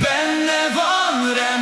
Benne van remény